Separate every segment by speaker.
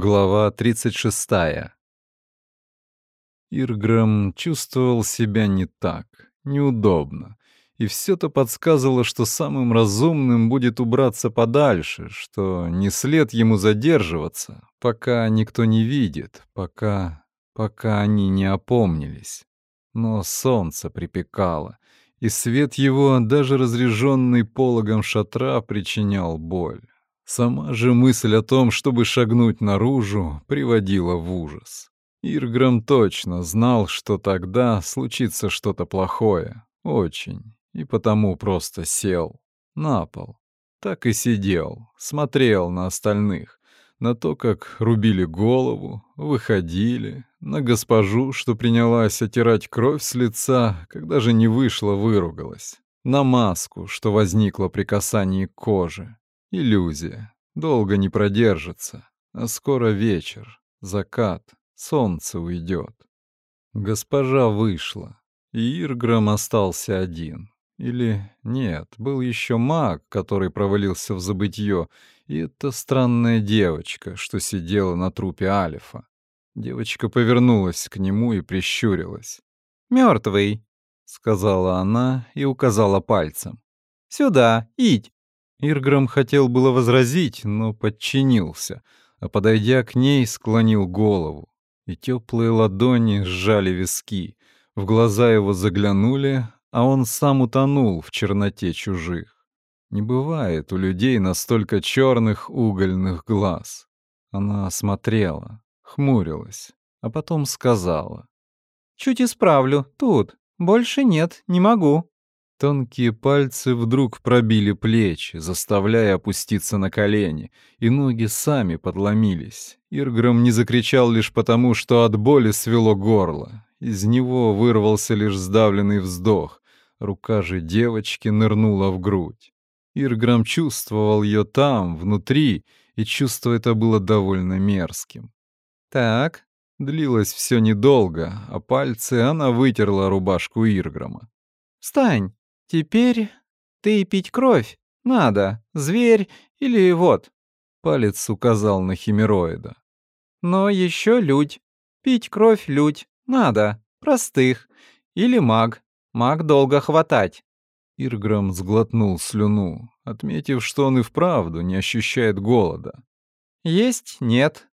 Speaker 1: Глава 36. Ирграм чувствовал себя не так, неудобно, и все-то подсказывало, что самым разумным будет убраться подальше, что не след ему задерживаться, пока никто не видит, пока... пока они не опомнились. Но солнце припекало, и свет его, даже разреженный пологом шатра, причинял боль. Сама же мысль о том, чтобы шагнуть наружу, приводила в ужас. Ирграм точно знал, что тогда случится что-то плохое. Очень. И потому просто сел. На пол. Так и сидел. Смотрел на остальных. На то, как рубили голову, выходили. На госпожу, что принялась отирать кровь с лица, когда же не вышла, выругалась. На маску, что возникла при касании к коже. Иллюзия. Долго не продержится. А скоро вечер, закат, солнце уйдет. Госпожа вышла, и Ирграм остался один. Или нет, был еще маг, который провалился в забытье, и эта странная девочка, что сидела на трупе Алифа. Девочка повернулась к нему и прищурилась.
Speaker 2: «Мертвый», —
Speaker 1: сказала она и указала пальцем.
Speaker 2: «Сюда, идь».
Speaker 1: Ирграм хотел было возразить, но подчинился, а, подойдя к ней, склонил голову. И теплые ладони сжали виски. В глаза его заглянули, а он сам утонул в черноте чужих. Не бывает у людей настолько черных угольных глаз. Она смотрела, хмурилась, а потом сказала.
Speaker 2: «Чуть исправлю, тут. Больше нет, не могу».
Speaker 1: Тонкие пальцы вдруг пробили плечи, заставляя опуститься на колени, и ноги сами подломились. Ирграм не закричал лишь потому, что от боли свело горло. Из него вырвался лишь сдавленный вздох. Рука же девочки нырнула в грудь. Ирграм чувствовал ее там, внутри, и чувство это было довольно мерзким.
Speaker 2: «Так»,
Speaker 1: Длилось все недолго, а пальцы она вытерла рубашку Ирграма.
Speaker 2: «Встань!» Теперь ты пить кровь надо, зверь или вот.
Speaker 1: Палец указал на химероида.
Speaker 2: Но еще людь. Пить кровь людь надо, простых. Или маг. Маг долго хватать.
Speaker 1: Ирграм сглотнул слюну, отметив, что он и вправду не ощущает голода.
Speaker 2: Есть нет.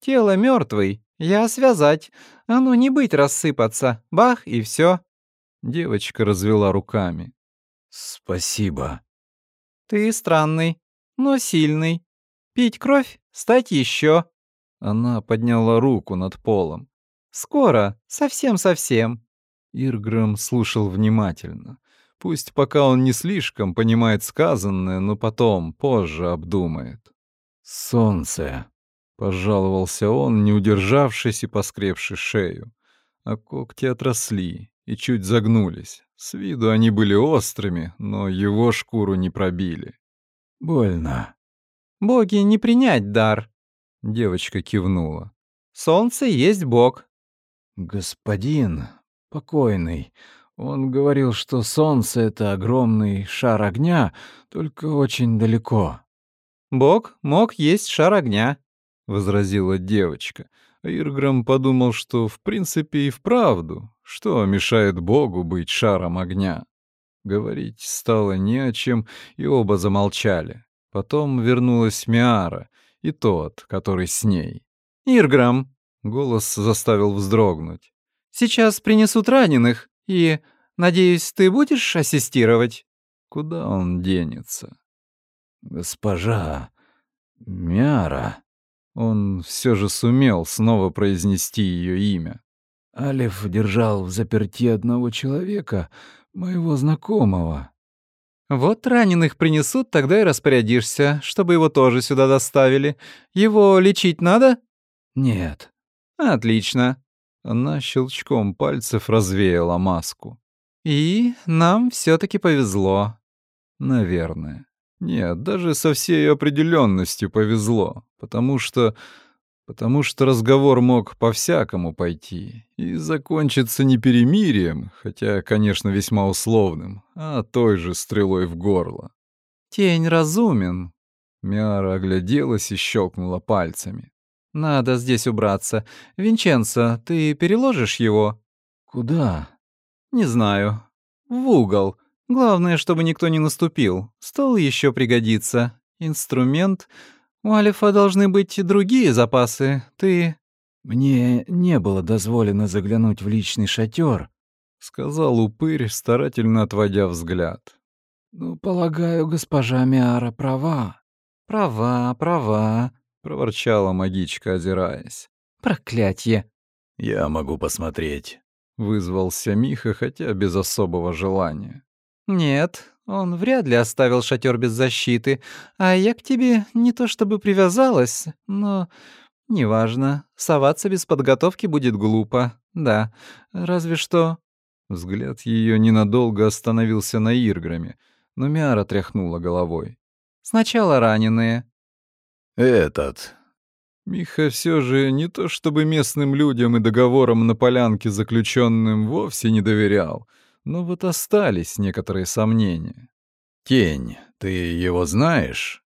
Speaker 2: Тело мертвый. Я связать. Ну не быть рассыпаться. Бах и все.
Speaker 1: Девочка развела руками.
Speaker 3: «Спасибо».
Speaker 2: «Ты странный, но сильный. Пить кровь, стать еще.
Speaker 1: Она подняла руку над полом.
Speaker 2: «Скоро, совсем-совсем».
Speaker 1: Ирграм слушал внимательно. Пусть пока он не слишком понимает сказанное, но потом, позже обдумает.
Speaker 3: «Солнце», —
Speaker 1: пожаловался он, не удержавшись и поскребши шею. А когти отросли и чуть загнулись. С виду они были острыми, но его шкуру не пробили.
Speaker 3: «Больно».
Speaker 2: «Боги не принять дар», —
Speaker 1: девочка кивнула.
Speaker 2: «Солнце есть бог».
Speaker 3: «Господин, покойный, он говорил, что солнце — это огромный шар огня, только очень далеко».
Speaker 2: «Бог мог есть шар огня», —
Speaker 1: возразила девочка. Ирграм подумал, что в принципе и вправду, что мешает Богу быть шаром огня. Говорить стало не о чем, и оба замолчали. Потом вернулась Миара и тот, который с ней.
Speaker 2: «Ирграм!»
Speaker 1: — голос заставил вздрогнуть.
Speaker 2: «Сейчас принесут раненых, и, надеюсь, ты будешь ассистировать?»
Speaker 1: Куда он денется?
Speaker 3: «Госпожа Миара!»
Speaker 1: Он все же сумел снова произнести ее имя.
Speaker 3: Алиф держал в заперти одного человека, моего знакомого.
Speaker 2: Вот раненых принесут, тогда и распорядишься, чтобы его тоже сюда доставили. Его лечить надо?
Speaker 3: Нет.
Speaker 2: Отлично.
Speaker 1: Она щелчком пальцев развеяла маску.
Speaker 2: И нам все таки повезло.
Speaker 1: Наверное. Нет, даже со всей определенностью повезло, потому что... потому что разговор мог по-всякому пойти и закончиться не перемирием, хотя, конечно, весьма условным, а той же стрелой в горло.
Speaker 2: «Тень разумен»,
Speaker 1: Миара огляделась и щелкнула пальцами.
Speaker 2: Надо здесь убраться. Винченцо, ты переложишь его?
Speaker 3: Куда?
Speaker 2: Не знаю. В угол. Главное, чтобы никто не наступил. Стол еще пригодится. Инструмент. У Алифа должны быть другие запасы. Ты...
Speaker 3: Мне не было дозволено заглянуть в личный шатер,
Speaker 1: сказал упырь, старательно отводя взгляд.
Speaker 3: Ну, полагаю, госпожа Миара права.
Speaker 2: Права, права,
Speaker 1: проворчала магичка, озираясь.
Speaker 2: Проклятье.
Speaker 3: Я могу посмотреть,
Speaker 1: вызвался Миха, хотя без особого желания.
Speaker 2: Нет, он вряд ли оставил шатер без защиты, а я к тебе не то чтобы привязалась, но неважно, соваться без подготовки будет глупо. Да, разве что
Speaker 1: Взгляд ее ненадолго остановился на Ирграме, но Миара тряхнула головой.
Speaker 2: «Сначала раненые».
Speaker 3: «Этот».
Speaker 1: Миха все же не то чтобы местным людям и договорам на полянке заключенным вовсе не доверял, но вот остались некоторые сомнения.
Speaker 3: «Тень, ты его знаешь?»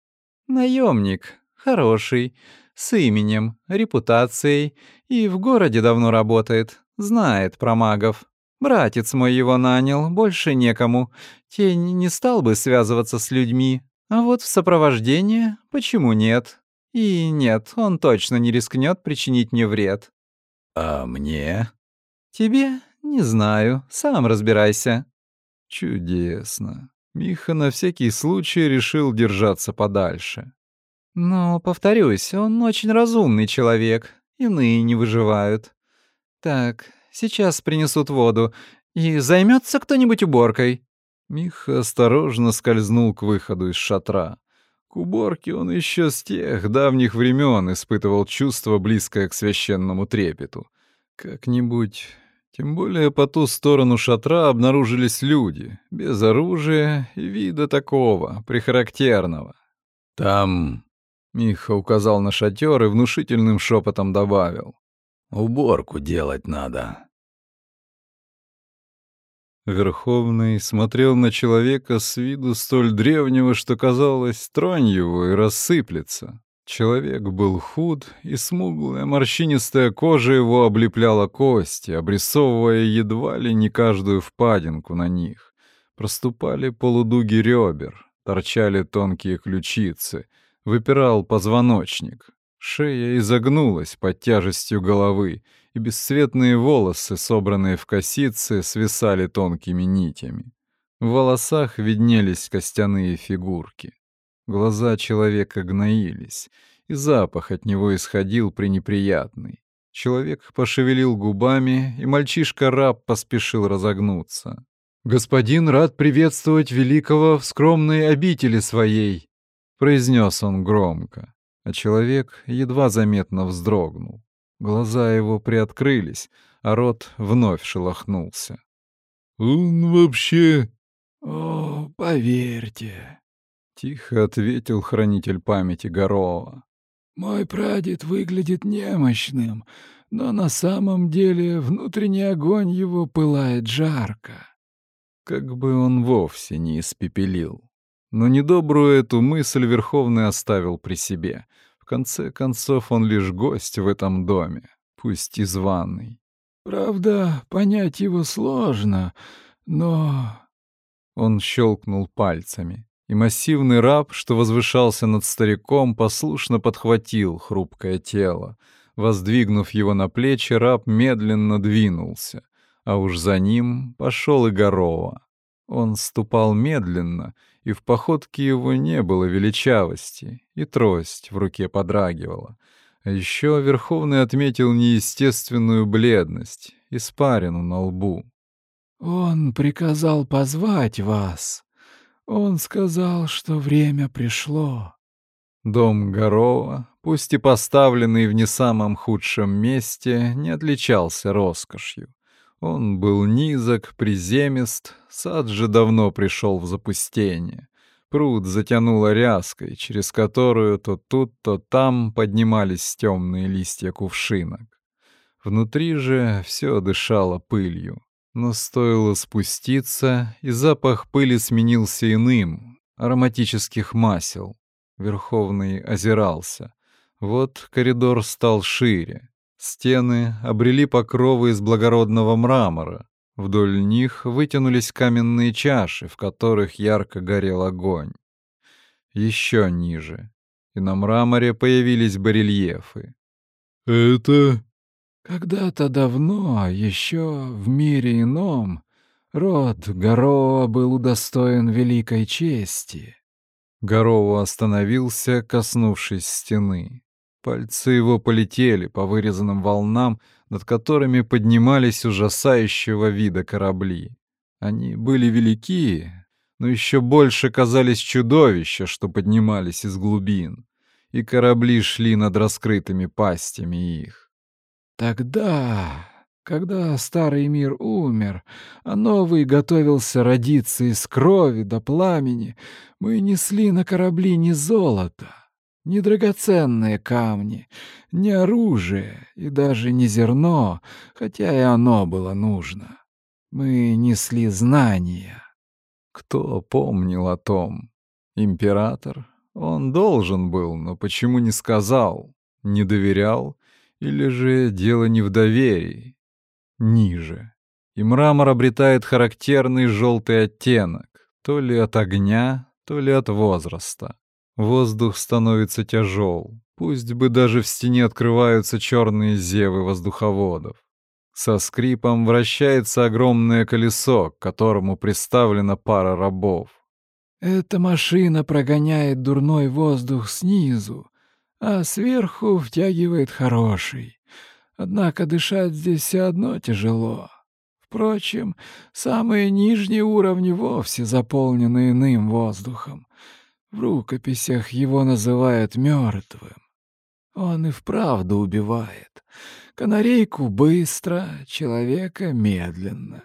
Speaker 2: Наемник, хороший, с именем, репутацией и в городе давно работает, знает про магов. Братец мой его нанял, больше некому. Тень не стал бы связываться с людьми. А вот в сопровождение почему нет? И нет, он точно не рискнет причинить мне вред.
Speaker 3: А мне?
Speaker 2: Тебе? Не знаю. Сам разбирайся.
Speaker 1: Чудесно. Миха на всякий случай решил держаться подальше.
Speaker 2: Но, повторюсь, он очень разумный человек. Иные не выживают. Так, Сейчас принесут воду. И займется кто-нибудь уборкой?»
Speaker 1: Миха осторожно скользнул к выходу из шатра. К уборке он еще с тех давних времен испытывал чувство, близкое к священному трепету. Как-нибудь... Тем более по ту сторону шатра обнаружились люди, без оружия и вида такого, прихарактерного. «Там...» — Миха указал на шатер и внушительным шепотом добавил.
Speaker 3: Уборку делать надо.
Speaker 1: Верховный смотрел на человека с виду столь древнего, что казалось, тронь его и рассыплется. Человек был худ, и смуглая морщинистая кожа его облепляла кости, обрисовывая едва ли не каждую впадинку на них. Проступали полудуги ребер, торчали тонкие ключицы, выпирал позвоночник. Шея изогнулась под тяжестью головы, и бесцветные волосы, собранные в косицы, свисали тонкими нитями. В волосах виднелись костяные фигурки. Глаза человека гноились, и запах от него исходил пренеприятный. Человек пошевелил губами, и мальчишка-раб поспешил разогнуться. «Господин рад приветствовать великого в скромной обители своей», — произнес он громко а человек едва заметно вздрогнул. Глаза его приоткрылись, а рот вновь шелохнулся.
Speaker 3: «Он вообще...» «О, поверьте», — тихо ответил хранитель памяти Горова. «Мой прадед выглядит немощным, но на самом деле внутренний огонь его пылает жарко».
Speaker 1: Как бы он вовсе не испепелил. Но недобрую эту мысль Верховный оставил при себе. В конце концов, он лишь гость в этом доме, пусть и званый.
Speaker 3: «Правда, понять его сложно, но...»
Speaker 1: Он щелкнул пальцами, и массивный раб, что возвышался над стариком, послушно подхватил хрупкое тело. Воздвигнув его на плечи, раб медленно двинулся, а уж за ним пошел и Горова. Он ступал медленно — и в походке его не было величавости, и трость в руке подрагивала. А еще Верховный отметил неестественную бледность, испарину на лбу.
Speaker 3: «Он приказал позвать вас. Он сказал, что время пришло».
Speaker 1: Дом Горова, пусть и поставленный в не самом худшем месте, не отличался роскошью. Он был низок, приземист, сад же давно пришел в запустение. Пруд затянуло ряской, через которую то тут, то там поднимались темные листья кувшинок. Внутри же все дышало пылью. Но стоило спуститься, и запах пыли сменился иным, ароматических масел. Верховный озирался. Вот коридор стал шире. Стены обрели покровы из благородного мрамора. Вдоль них вытянулись каменные чаши, в которых ярко горел огонь. Еще ниже. И на мраморе появились барельефы.
Speaker 3: «Это...» Когда-то давно, еще в мире ином, род Гароа был удостоен великой чести.
Speaker 1: Гароу остановился, коснувшись стены. Пальцы его полетели по вырезанным волнам, над которыми поднимались ужасающего вида корабли. Они были велики, но еще больше казались чудовища, что поднимались из глубин, и корабли шли над раскрытыми пастями их.
Speaker 3: Тогда, когда старый мир умер, а новый готовился родиться из крови до пламени, мы несли на корабли не золото, не драгоценные камни, не оружие и даже не зерно, хотя и оно было нужно. Мы несли знания.
Speaker 1: Кто помнил о том? Император? Он должен был, но почему не сказал? Не доверял? Или же дело не в доверии? Ниже. И мрамор обретает характерный желтый оттенок, то ли от огня, то ли от возраста. Воздух становится тяжел. Пусть бы даже в стене открываются черные зевы воздуховодов. Со скрипом вращается огромное колесо, к которому приставлена пара рабов.
Speaker 3: Эта машина прогоняет дурной воздух снизу, а сверху втягивает хороший. Однако дышать здесь все одно тяжело. Впрочем, самые нижние уровни вовсе заполнены иным воздухом. В рукописях его называют мертвым. Он и вправду убивает. Канарейку быстро, человека медленно.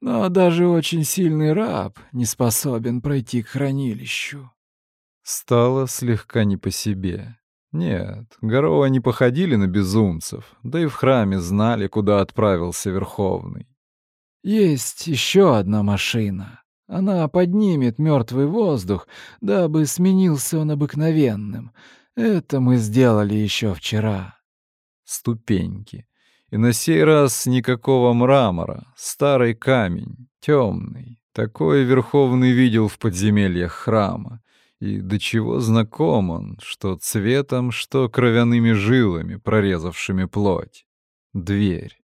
Speaker 3: Но даже очень сильный раб не способен пройти к хранилищу.
Speaker 1: Стало слегка не по себе. Нет, Горова не походили на безумцев, да и в храме знали, куда отправился Верховный.
Speaker 3: Есть еще одна машина. Она поднимет мертвый воздух, дабы сменился он обыкновенным. Это мы сделали еще вчера.
Speaker 1: Ступеньки. И на сей раз никакого мрамора, старый камень, темный. Такой Верховный видел в подземельях храма. И до чего знаком он, что цветом, что кровяными жилами, прорезавшими плоть. Дверь.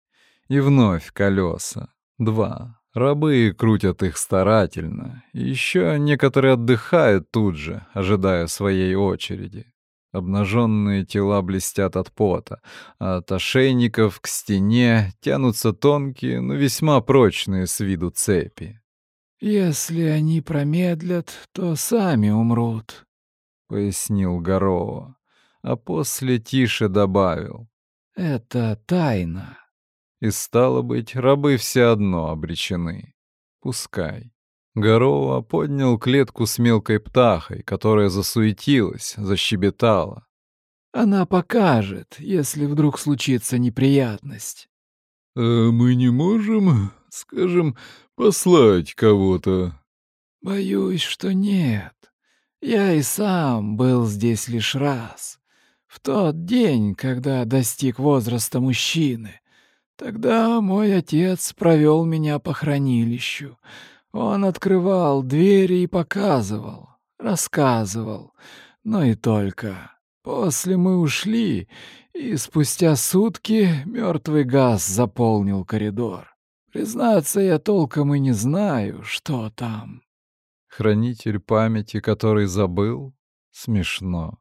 Speaker 1: И вновь колеса. Два. Рабы крутят их старательно. Еще некоторые отдыхают тут же, ожидая своей очереди. Обнаженные тела блестят от пота, от ошейников к стене тянутся тонкие, но весьма прочные с виду цепи.
Speaker 3: «Если они промедлят, то сами умрут», — пояснил Горова, а после тише добавил. «Это тайна».
Speaker 1: И стало быть, рабы все одно обречены. Пускай. Горова поднял клетку с мелкой птахой, которая засуетилась, защебетала.
Speaker 3: «Она покажет, если вдруг случится неприятность».
Speaker 1: «А мы не можем, скажем, послать кого-то?»
Speaker 3: «Боюсь, что нет. Я и сам был здесь лишь раз. В тот день, когда достиг возраста мужчины, Тогда мой отец провел меня по хранилищу. Он открывал двери и показывал, рассказывал, но и только. После мы ушли, и спустя сутки мертвый газ заполнил коридор. Признаться, я толком и не знаю, что там.
Speaker 1: Хранитель памяти, который забыл? Смешно.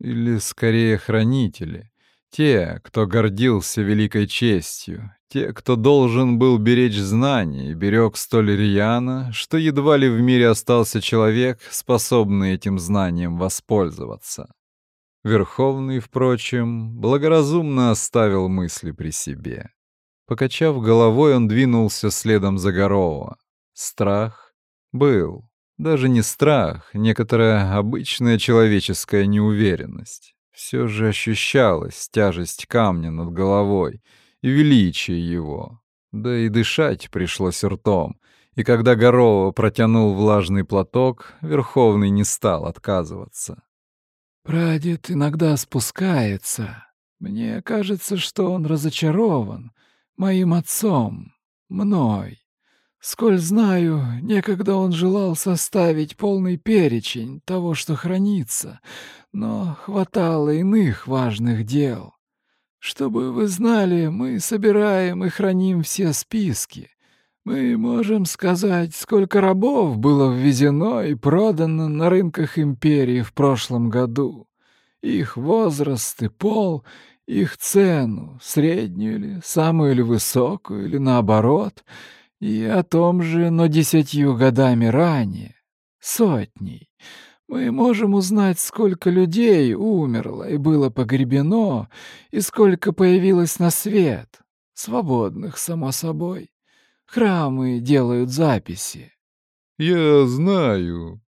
Speaker 1: Или скорее хранители. Те, кто гордился великой честью, те, кто должен был беречь знания берег столь рьяно, что едва ли в мире остался человек, способный этим знанием воспользоваться. Верховный, впрочем, благоразумно оставил мысли при себе. Покачав головой, он двинулся следом за Горова. Страх был. Даже не страх, некоторая обычная человеческая неуверенность все же ощущалась тяжесть камня над головой и величие его. Да и дышать пришлось ртом. И когда Горова протянул влажный платок, Верховный не стал отказываться.
Speaker 3: Прадед иногда спускается. Мне кажется, что он разочарован моим отцом, мной. Сколь знаю, некогда он желал составить полный перечень того, что хранится, но хватало иных важных дел. Чтобы вы знали, мы собираем и храним все списки. Мы можем сказать, сколько рабов было ввезено и продано на рынках империи в прошлом году. Их возраст и пол, их цену, среднюю или самую или высокую, или наоборот, и о том же, но десятью годами ранее, сотней. Мы можем узнать, сколько людей умерло и было погребено, и сколько появилось на свет, свободных, само собой. Храмы делают записи.
Speaker 1: Я знаю.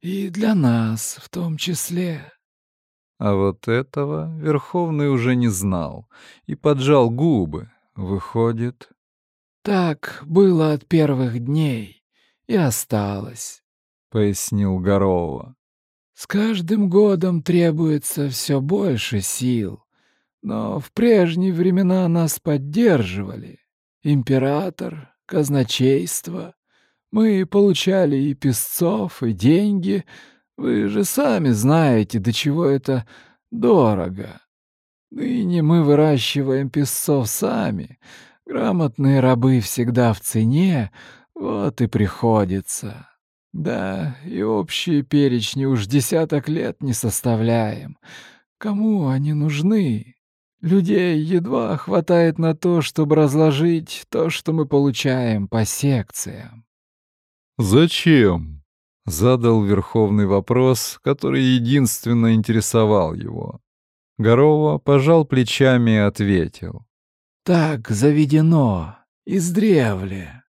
Speaker 3: И для нас в том числе.
Speaker 1: А вот этого Верховный уже не знал и поджал губы. Выходит...
Speaker 3: Так было от первых дней и осталось, — пояснил Горова. С каждым годом требуется все больше сил, но в прежние времена нас поддерживали император, казначейство. Мы получали и песцов, и деньги. Вы же сами знаете, до чего это дорого. Ныне мы выращиваем песцов сами. Грамотные рабы всегда в цене, вот и приходится. Да, и общие перечни уж десяток лет не составляем. Кому они нужны? Людей едва хватает на то, чтобы разложить то, что мы получаем по секциям.
Speaker 1: «Зачем?» — задал Верховный вопрос, который единственно интересовал его. Горова пожал плечами и ответил.
Speaker 3: «Так заведено, издревле».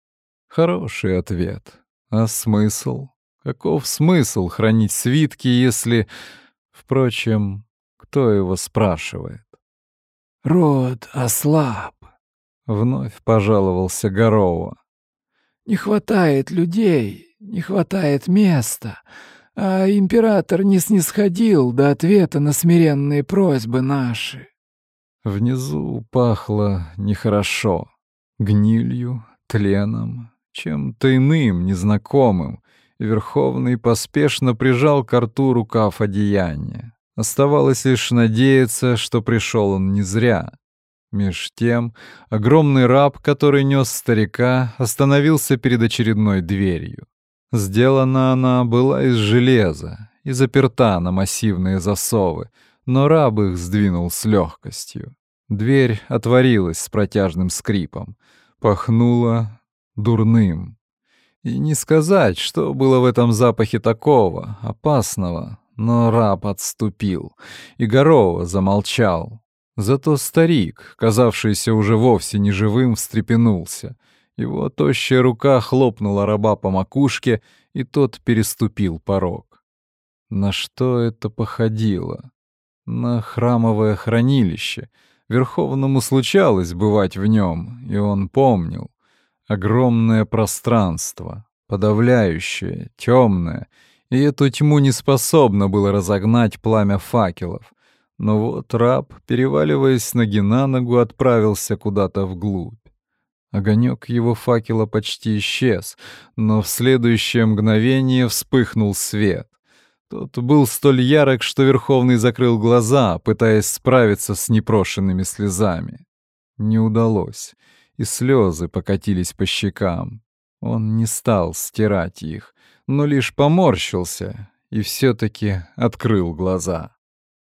Speaker 1: Хороший ответ. А смысл? Каков смысл хранить свитки, если... Впрочем, кто его спрашивает?
Speaker 3: Род ослаб.
Speaker 1: Вновь пожаловался Горова.
Speaker 3: Не хватает людей, не хватает места, а император не снисходил до ответа на смиренные просьбы наши.
Speaker 1: Внизу пахло нехорошо, гнилью, тленом, чем-то иным, незнакомым, и Верховный поспешно прижал к рту рукав одеяния. Оставалось лишь надеяться, что пришел он не зря. Меж тем, огромный раб, который нес старика, остановился перед очередной дверью. Сделана она была из железа и заперта на массивные засовы, но раб их сдвинул с легкостью. Дверь отворилась с протяжным скрипом, пахнула дурным. И не сказать, что было в этом запахе такого, опасного, но раб отступил, и Горова замолчал. Зато старик, казавшийся уже вовсе неживым, встрепенулся. Его тощая рука хлопнула раба по макушке, и тот переступил порог. На что это походило? На храмовое хранилище. Верховному случалось бывать в нем, и он помнил. Огромное пространство, подавляющее, темное — и эту тьму не способно было разогнать пламя факелов. Но вот раб, переваливаясь ноги на ногу, отправился куда-то вглубь. Огонек его факела почти исчез, но в следующее мгновение вспыхнул свет. Тот был столь ярок, что Верховный закрыл глаза, пытаясь справиться с непрошенными слезами. Не удалось, и слезы покатились по щекам. Он не стал стирать их, но лишь поморщился и все-таки открыл глаза.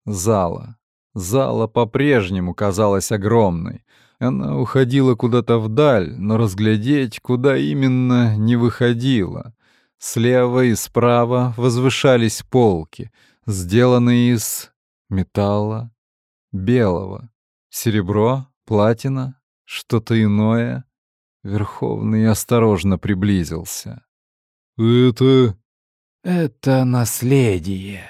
Speaker 1: Зала. Зала по-прежнему казалась огромной. Она уходила куда-то вдаль, но разглядеть, куда именно, не выходила. Слева и справа возвышались полки, сделанные из металла, белого, серебро, платина, что-то иное. Верховный осторожно приблизился. «Это...»
Speaker 3: «Это наследие».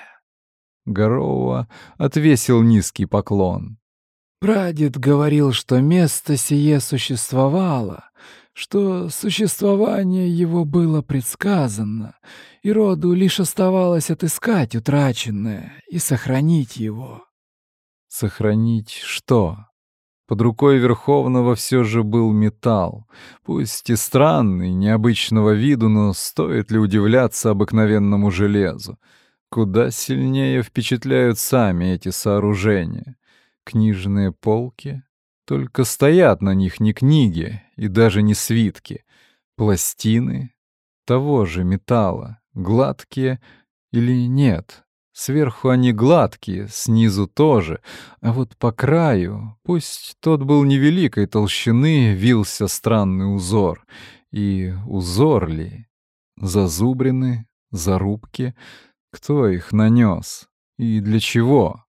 Speaker 1: Горова отвесил низкий поклон.
Speaker 3: Прадед говорил, что место сие существовало, что существование его было предсказано, и роду лишь оставалось отыскать утраченное и сохранить его.
Speaker 1: Сохранить что? Под рукой Верховного все же был металл, пусть и странный, необычного виду, но стоит ли удивляться обыкновенному железу? Куда сильнее впечатляют сами эти сооружения. Книжные полки? Только стоят на них не книги и даже не свитки. Пластины того же металла, гладкие или нет, Сверху они гладкие, снизу тоже, а вот по краю, пусть тот был невеликой толщины, вился странный узор. И узор ли? Зазубрины, зарубки? Кто их нанес? И для чего?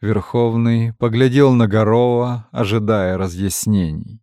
Speaker 1: Верховный поглядел на Горова, ожидая разъяснений.